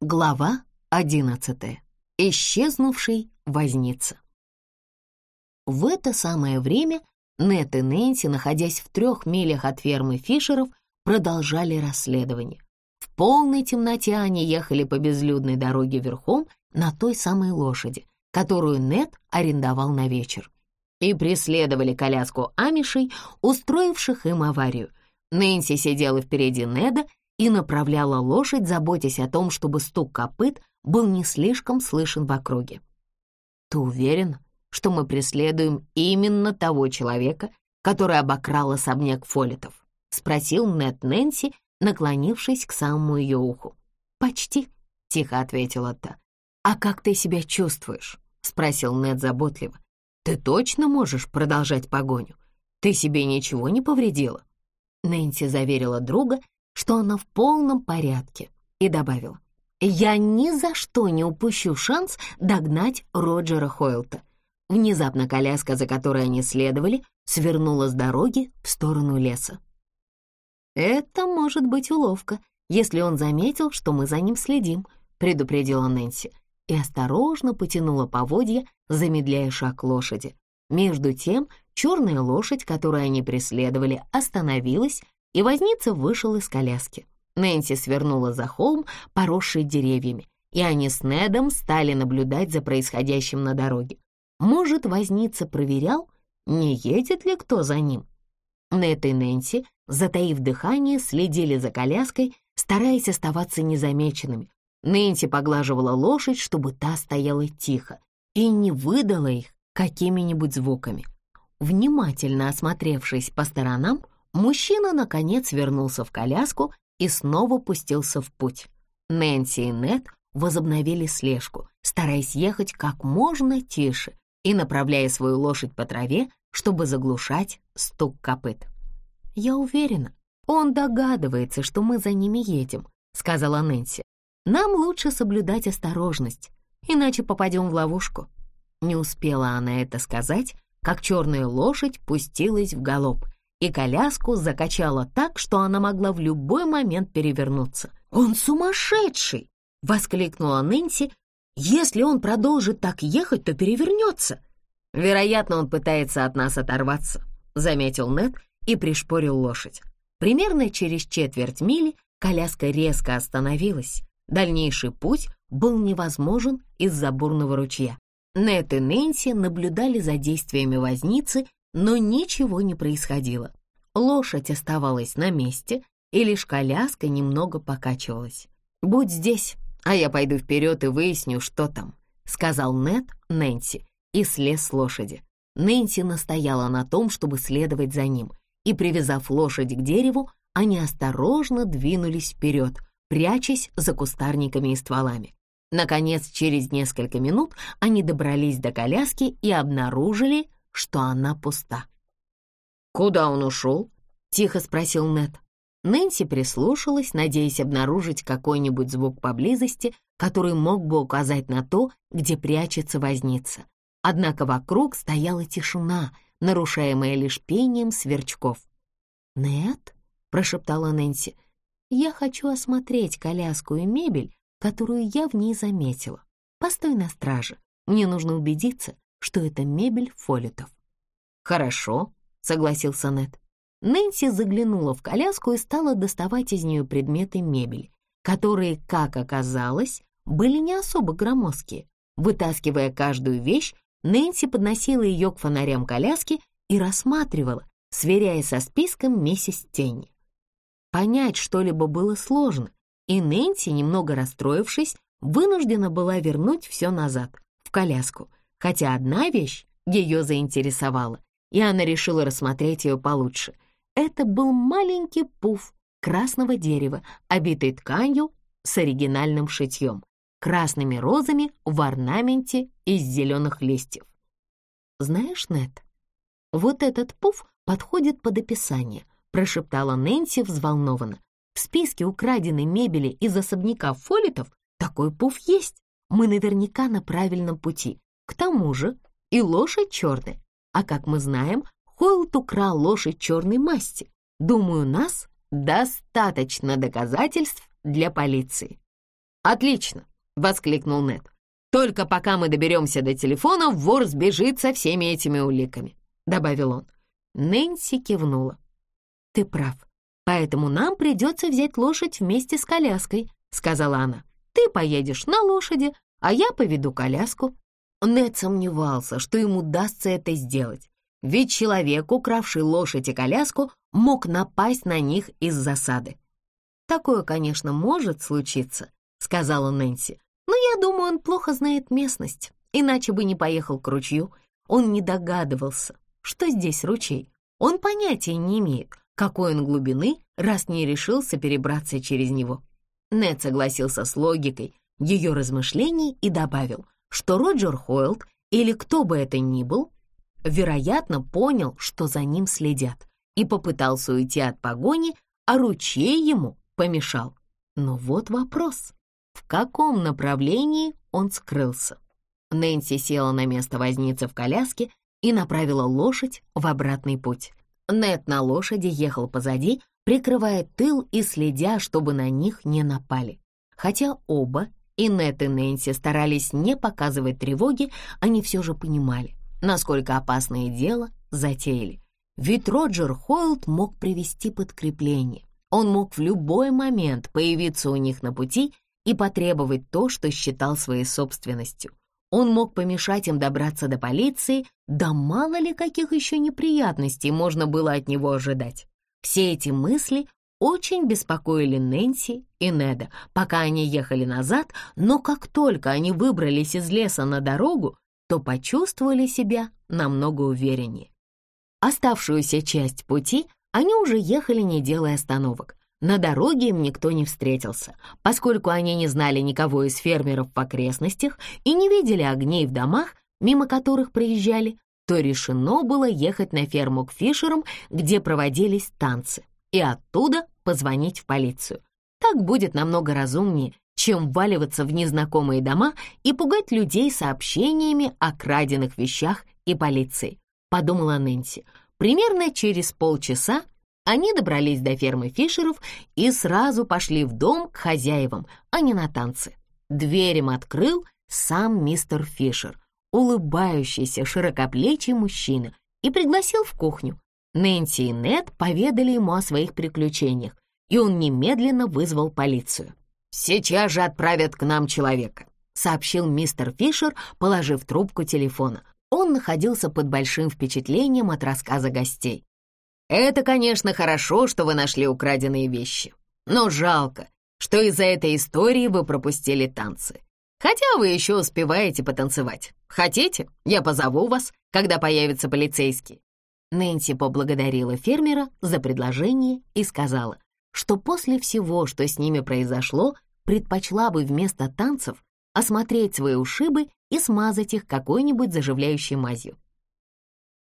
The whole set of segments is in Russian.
Глава одиннадцатая. Исчезнувший возница. В это самое время Нет и Нэнси, находясь в трех милях от фермы Фишеров, продолжали расследование. В полной темноте они ехали по безлюдной дороге верхом на той самой лошади, которую Нет арендовал на вечер, и преследовали коляску амишей, устроивших им аварию. Нэнси сидела впереди Неда и направляла лошадь, заботясь о том, чтобы стук копыт был не слишком слышен в округе. «Ты уверен, что мы преследуем именно того человека, который обокрал особняк Фолетов?» — спросил Нэт Нэнси, наклонившись к самому ее уху. «Почти», — тихо ответила та. «А как ты себя чувствуешь?» — спросил Нэт заботливо. «Ты точно можешь продолжать погоню? Ты себе ничего не повредила?» Нэнси заверила друга, что она в полном порядке, и добавила, «Я ни за что не упущу шанс догнать Роджера Хойлта». Внезапно коляска, за которой они следовали, свернула с дороги в сторону леса. «Это может быть уловка, если он заметил, что мы за ним следим», предупредила Нэнси и осторожно потянула поводья, замедляя шаг лошади. Между тем черная лошадь, которую они преследовали, остановилась и возница вышел из коляски. Нэнси свернула за холм, поросший деревьями, и они с Недом стали наблюдать за происходящим на дороге. Может, возница проверял, не едет ли кто за ним. Нед и Нэнси, затаив дыхание, следили за коляской, стараясь оставаться незамеченными. Нэнси поглаживала лошадь, чтобы та стояла тихо и не выдала их какими-нибудь звуками. Внимательно осмотревшись по сторонам, Мужчина, наконец, вернулся в коляску и снова пустился в путь. Нэнси и Нед возобновили слежку, стараясь ехать как можно тише и направляя свою лошадь по траве, чтобы заглушать стук копыт. «Я уверена, он догадывается, что мы за ними едем», — сказала Нэнси. «Нам лучше соблюдать осторожность, иначе попадем в ловушку». Не успела она это сказать, как черная лошадь пустилась в галоп — и коляску закачала так, что она могла в любой момент перевернуться. «Он сумасшедший!» — воскликнула Нэнси. «Если он продолжит так ехать, то перевернется». «Вероятно, он пытается от нас оторваться», — заметил Нед и пришпорил лошадь. Примерно через четверть мили коляска резко остановилась. Дальнейший путь был невозможен из-за бурного ручья. Нет и Нэнси наблюдали за действиями возницы но ничего не происходило. Лошадь оставалась на месте, и лишь коляска немного покачивалась. «Будь здесь, а я пойду вперед и выясню, что там», — сказал Нед Нэнси и слез с лошади. Нэнси настояла на том, чтобы следовать за ним, и, привязав лошадь к дереву, они осторожно двинулись вперед, прячась за кустарниками и стволами. Наконец, через несколько минут они добрались до коляски и обнаружили, что она пуста. «Куда он ушел?» — тихо спросил Нед. Нэнси прислушалась, надеясь обнаружить какой-нибудь звук поблизости, который мог бы указать на то, где прячется возница. Однако вокруг стояла тишина, нарушаемая лишь пением сверчков. «Нед?» — прошептала Нэнси. «Я хочу осмотреть коляску и мебель, которую я в ней заметила. Постой на страже. Мне нужно убедиться, что это мебель Фолетов. «Хорошо», — согласился Нед. Нэнси заглянула в коляску и стала доставать из нее предметы мебели, которые, как оказалось, были не особо громоздкие. Вытаскивая каждую вещь, Нэнси подносила ее к фонарям коляски и рассматривала, сверяя со списком миссис Тенни. Понять что-либо было сложно, и Нэнси, немного расстроившись, вынуждена была вернуть все назад, в коляску, хотя одна вещь ее заинтересовала, и она решила рассмотреть ее получше. Это был маленький пуф красного дерева, обитый тканью с оригинальным шитьем, красными розами в орнаменте из зеленых листьев. «Знаешь, Нет, вот этот пуф подходит под описание», прошептала Нэнси взволнованно. «В списке украденной мебели из особняка Фолитов такой пуф есть. Мы наверняка на правильном пути. К тому же и лошадь черная. А как мы знаем, Хойлт украл лошадь черной масти. Думаю, нас достаточно доказательств для полиции. «Отлично!» — воскликнул Нед. «Только пока мы доберемся до телефона, вор сбежит со всеми этими уликами», — добавил он. Нэнси кивнула. «Ты прав, поэтому нам придется взять лошадь вместе с коляской», — сказала она. «Ты поедешь на лошади, а я поведу коляску». Нед сомневался, что ему удастся это сделать, ведь человек, укравший лошадь и коляску, мог напасть на них из засады. «Такое, конечно, может случиться», — сказала Нэнси, «но я думаю, он плохо знает местность, иначе бы не поехал к ручью. Он не догадывался, что здесь ручей. Он понятия не имеет, какой он глубины, раз не решился перебраться через него». Нед согласился с логикой ее размышлений и добавил, что Роджер Хойлд или кто бы это ни был, вероятно, понял, что за ним следят, и попытался уйти от погони, а ручей ему помешал. Но вот вопрос, в каком направлении он скрылся? Нэнси села на место возницы в коляске и направила лошадь в обратный путь. Нет на лошади ехал позади, прикрывая тыл и следя, чтобы на них не напали. Хотя оба, и Нет и Нэнси, старались не показывать тревоги, они все же понимали, насколько опасное дело затеяли. Ведь Роджер Хойлд мог привести подкрепление. Он мог в любой момент появиться у них на пути и потребовать то, что считал своей собственностью. Он мог помешать им добраться до полиции, да мало ли каких еще неприятностей можно было от него ожидать. Все эти мысли очень беспокоили Нэнси и Неда, пока они ехали назад, но как только они выбрались из леса на дорогу, то почувствовали себя намного увереннее. Оставшуюся часть пути они уже ехали, не делая остановок. На дороге им никто не встретился, поскольку они не знали никого из фермеров в окрестностях и не видели огней в домах, мимо которых приезжали, то решено было ехать на ферму к Фишерам, где проводились танцы, и оттуда позвонить в полицию. Так будет намного разумнее, чем вваливаться в незнакомые дома и пугать людей сообщениями о краденных вещах и полиции, подумала Нэнси. Примерно через полчаса они добрались до фермы Фишеров и сразу пошли в дом к хозяевам, а не на танцы. Дверь им открыл сам мистер Фишер, улыбающийся широкоплечий мужчина, и пригласил в кухню. Нэнси и Нед поведали ему о своих приключениях, и он немедленно вызвал полицию. «Сейчас же отправят к нам человека», — сообщил мистер Фишер, положив трубку телефона. Он находился под большим впечатлением от рассказа гостей. «Это, конечно, хорошо, что вы нашли украденные вещи, но жалко, что из-за этой истории вы пропустили танцы. Хотя вы еще успеваете потанцевать. Хотите, я позову вас, когда появится полицейский?» Нэнси поблагодарила фермера за предложение и сказала, что после всего, что с ними произошло, предпочла бы вместо танцев осмотреть свои ушибы и смазать их какой-нибудь заживляющей мазью.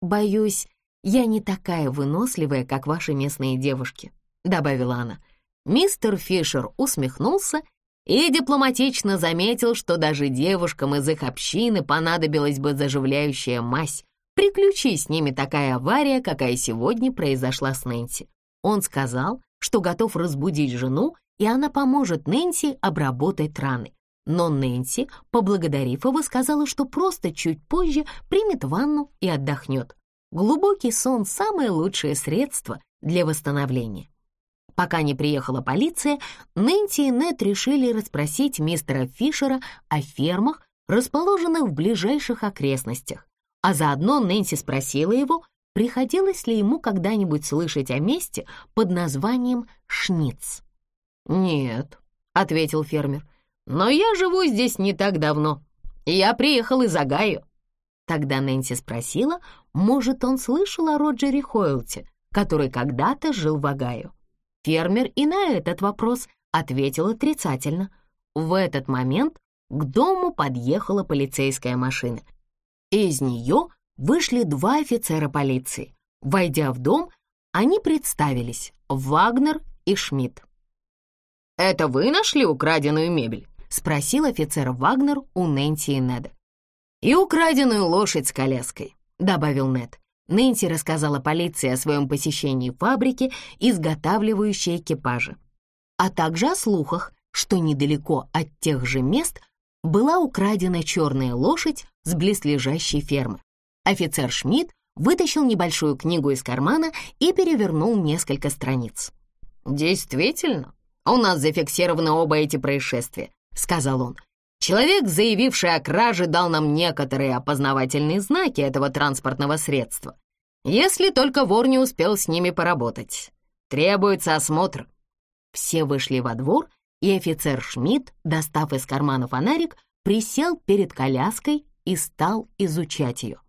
«Боюсь, я не такая выносливая, как ваши местные девушки», — добавила она. Мистер Фишер усмехнулся и дипломатично заметил, что даже девушкам из их общины понадобилась бы заживляющая мазь. Приключись с ними такая авария, какая сегодня произошла с Нэнси. Он сказал, что готов разбудить жену, и она поможет Нэнси обработать раны. Но Нэнси, поблагодарив его, сказала, что просто чуть позже примет ванну и отдохнет. Глубокий сон — самое лучшее средство для восстановления. Пока не приехала полиция, Нэнси и Нед решили расспросить мистера Фишера о фермах, расположенных в ближайших окрестностях. А заодно Нэнси спросила его, приходилось ли ему когда-нибудь слышать о месте под названием Шниц. «Нет», — ответил фермер, — «но я живу здесь не так давно. Я приехал из Агаю». Тогда Нэнси спросила, может, он слышал о Роджере Хойлте, который когда-то жил в Агаю. Фермер и на этот вопрос ответил отрицательно. В этот момент к дому подъехала полицейская машина. Из нее вышли два офицера полиции. Войдя в дом, они представились — Вагнер и Шмидт. «Это вы нашли украденную мебель?» — спросил офицер Вагнер у Нэнси и Неда. «И украденную лошадь с коляской», — добавил Нед. Нэнси рассказала полиции о своем посещении фабрики, изготавливающей экипажи, а также о слухах, что недалеко от тех же мест была украдена черная лошадь с близлежащей фермы. Офицер Шмидт вытащил небольшую книгу из кармана и перевернул несколько страниц. «Действительно, у нас зафиксированы оба эти происшествия», — сказал он. «Человек, заявивший о краже, дал нам некоторые опознавательные знаки этого транспортного средства. Если только вор не успел с ними поработать. Требуется осмотр». Все вышли во двор, и офицер Шмидт, достав из кармана фонарик, присел перед коляской и стал изучать ее.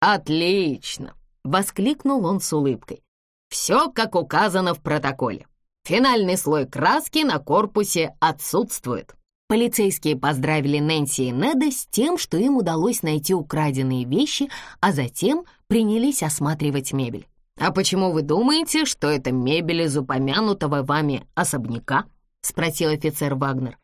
«Отлично!» — воскликнул он с улыбкой. «Все, как указано в протоколе. Финальный слой краски на корпусе отсутствует». Полицейские поздравили Нэнси и Неда с тем, что им удалось найти украденные вещи, а затем принялись осматривать мебель. «А почему вы думаете, что это мебель из упомянутого вами особняка?» — спросил офицер Вагнер.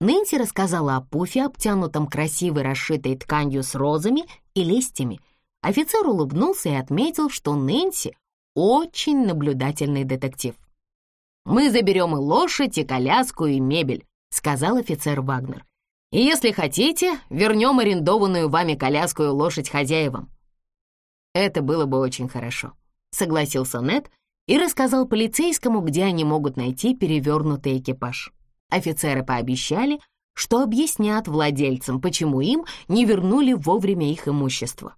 Нэнси рассказала о пуфе, обтянутом красивой расшитой тканью с розами и листьями. Офицер улыбнулся и отметил, что Нэнси очень наблюдательный детектив. «Мы заберем и лошадь, и коляску, и мебель», — сказал офицер Вагнер. «И если хотите, вернем арендованную вами коляску и лошадь хозяевам». «Это было бы очень хорошо», — согласился Нед и рассказал полицейскому, где они могут найти перевернутый экипаж. Офицеры пообещали, что объяснят владельцам, почему им не вернули вовремя их имущество.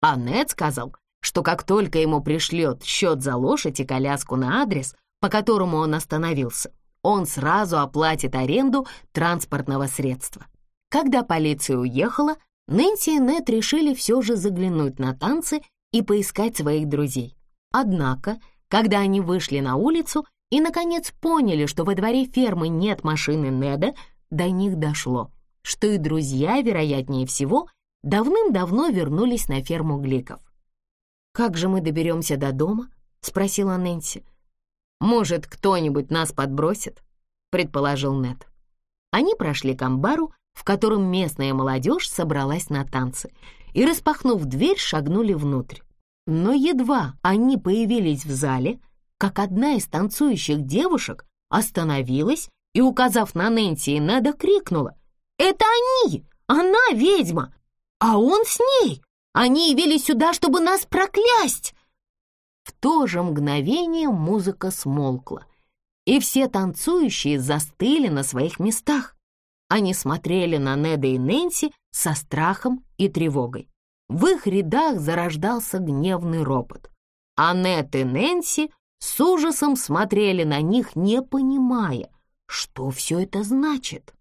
А Нед сказал, что как только ему пришлет счет за лошадь и коляску на адрес, по которому он остановился, он сразу оплатит аренду транспортного средства. Когда полиция уехала, Нэнси и Нед решили все же заглянуть на танцы и поискать своих друзей. Однако, когда они вышли на улицу и, наконец, поняли, что во дворе фермы нет машины Неда, до них дошло, что и друзья, вероятнее всего, давным-давно вернулись на ферму Гликов. «Как же мы доберемся до дома?» — спросила Нэнси. «Может, кто-нибудь нас подбросит?» — предположил Нед. Они прошли к амбару, в котором местная молодежь собралась на танцы, и, распахнув дверь, шагнули внутрь. Но едва они появились в зале, как одна из танцующих девушек остановилась и, указав на Нэнси и Неда, крикнула «Это они! Она ведьма! А он с ней! Они явились сюда, чтобы нас проклясть!» В то же мгновение музыка смолкла, и все танцующие застыли на своих местах. Они смотрели на Неда и Нэнси со страхом и тревогой. В их рядах зарождался гневный ропот. Аннет и Нэнси с ужасом смотрели на них, не понимая, что все это значит.